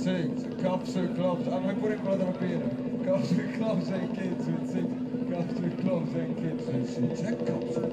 Kapsen Kapsel klapt. Ah, maar ik moet ik erop in. Kapsel klapt zijn kind. Kapsel klopt zijn kind. klopt.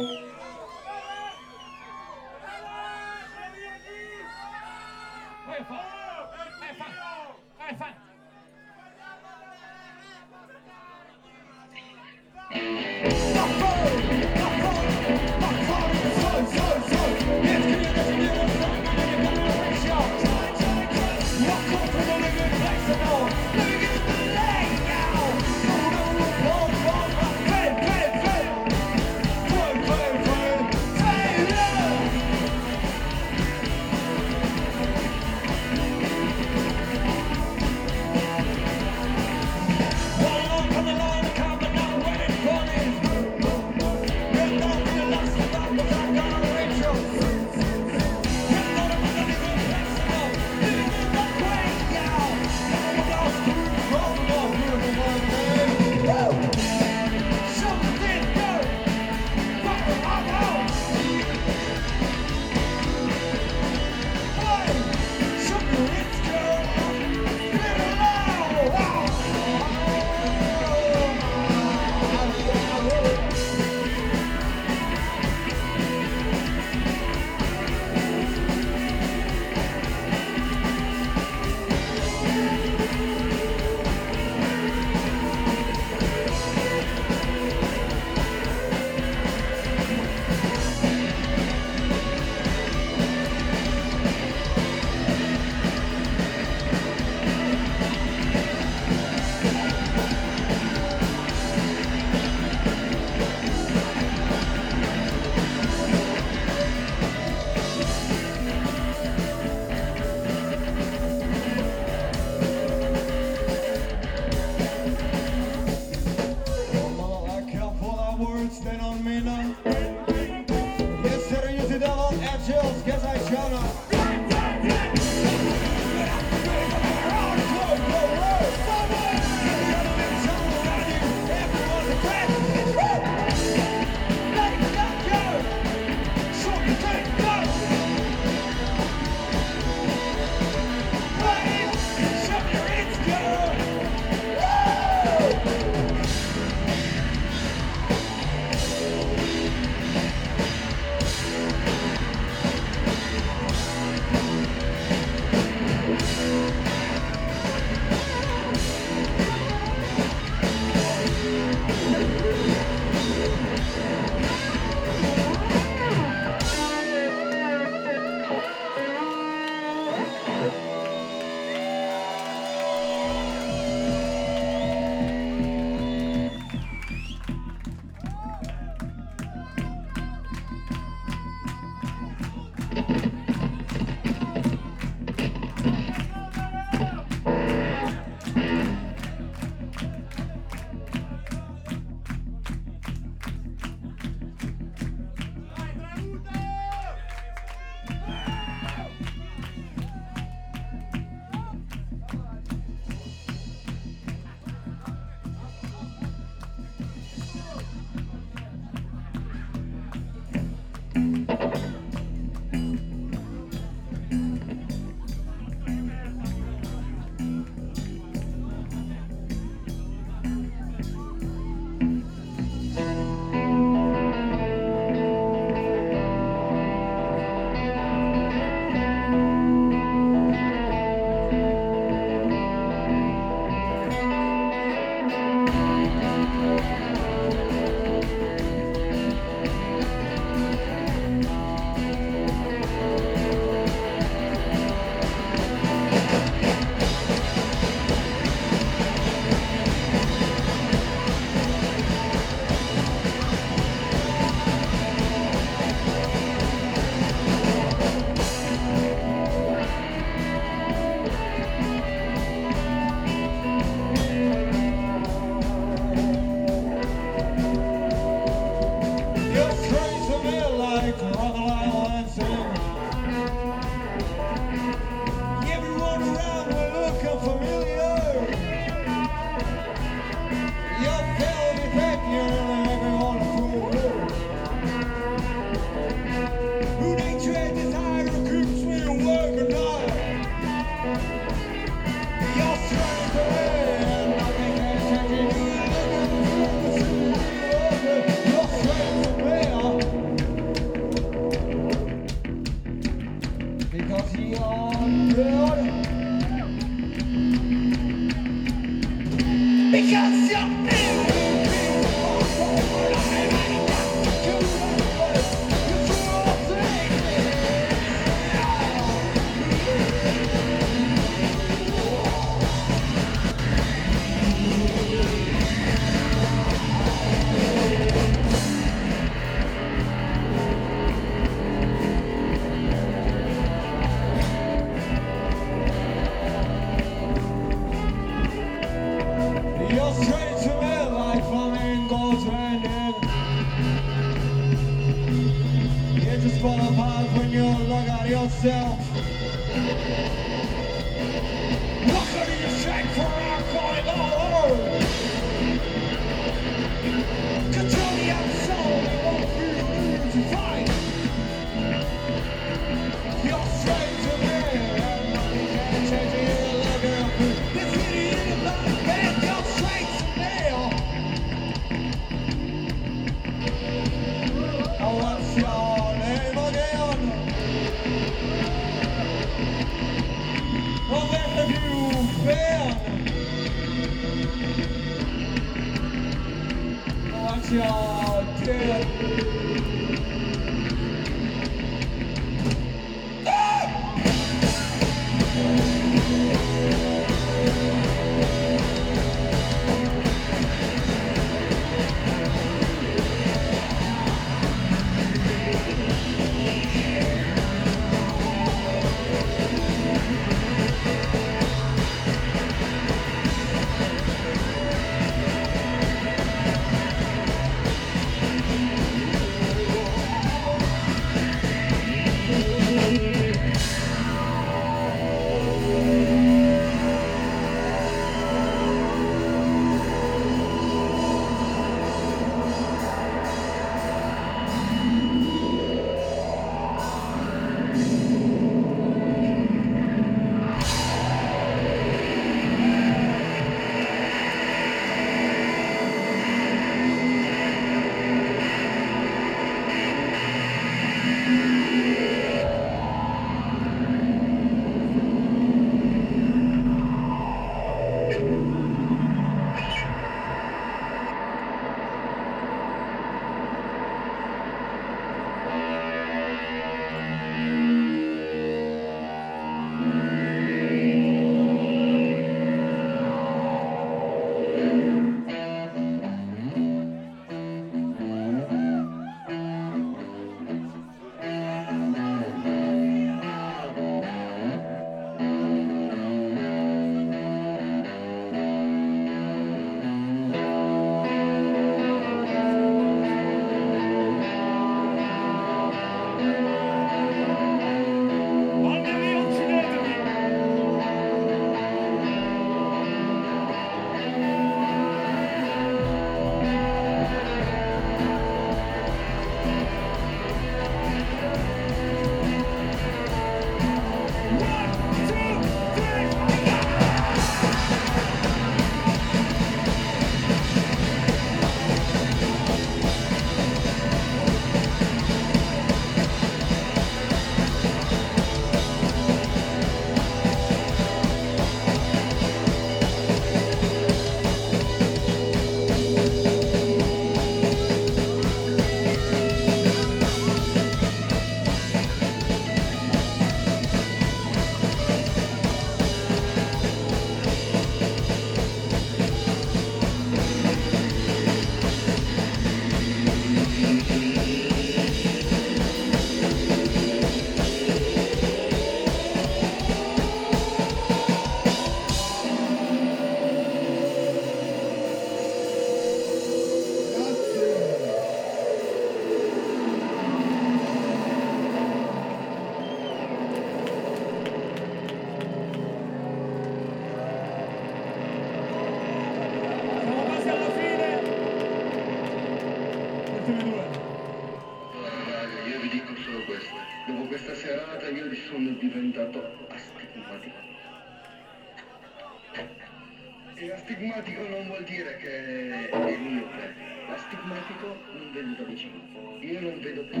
Non da vicino. Io non vedo più.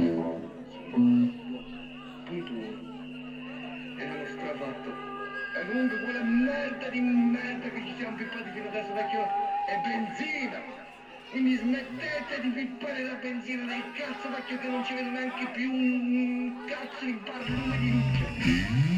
Punto uno. E nello strafatto. E comunque quella merda di merda che ci siamo pippati fino adesso vecchio è benzina. Quindi smettete di pippare la benzina del cazzo vecchio che non ci vedo neanche più un cazzo di barlume di luce.